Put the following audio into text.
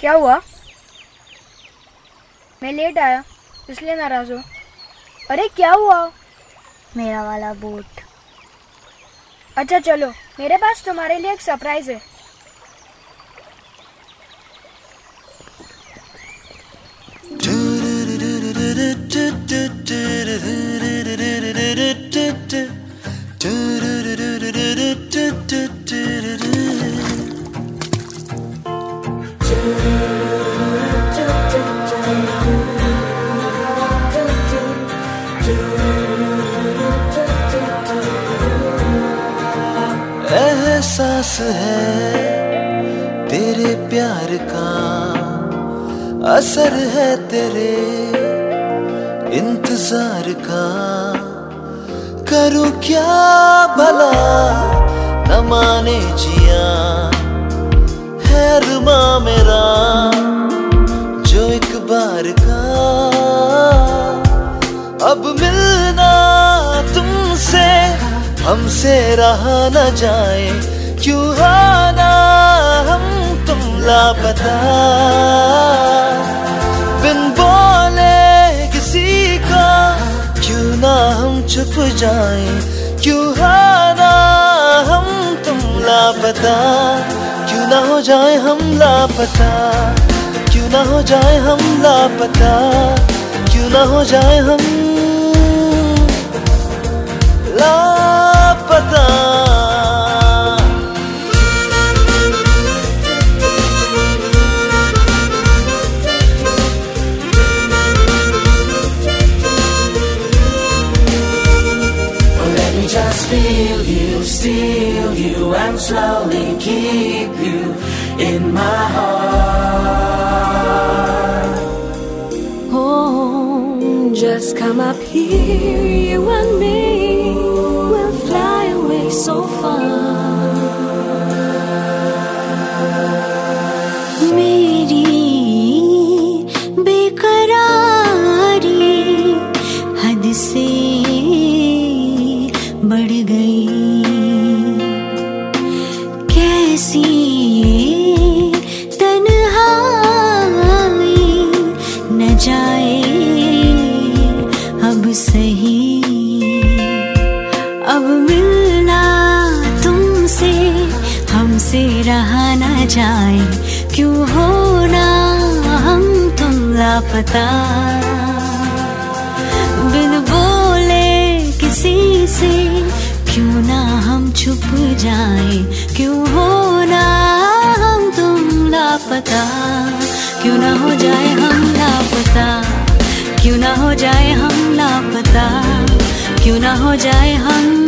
क्या हुआ? मैं लेट आया, इसलिए नाराज़ हो। अरे, क्या हुआ? मेरा वाला बूट अच्छा चलो, मेरे पास तुम्हारे लिए एक सरप्राइज़ है। एहसास है तेरे प्यार का असर है तेरे इंतज़ार का। करूँ क्या भला न माने जिया। है रुमा मेरा, जो एक बार का। अब मिलना तुमसे, हमसे रहा न जाए। क्यों आना हम तुम लापता? बिन बोले किसी का, क्यों ना हम छुप जाए? क्यों आना हम तुम लापता? क्यों ना हो जाए हम लापता? क्यों ना हो जाए हम लापता? क्यों ना हो जाए हम लापता? Just you, steal you, and slowly keep you in my heart. Oh, just come up here, you and me we'll fly away so far. बढ़ गई। कैसी तन्हाई न जाए अब सही। अब मिलना तुमसे, हमसे रहा न जाए। क्यों होना हम तुम लापता? बिन बोले किसी से हम छुप जाए। क्यों हो ना हम तुम लापता? क्यों ना हो जाए हम लापता? क्यों ना हो जाए हम लापता? क्यों ना हो जाए हम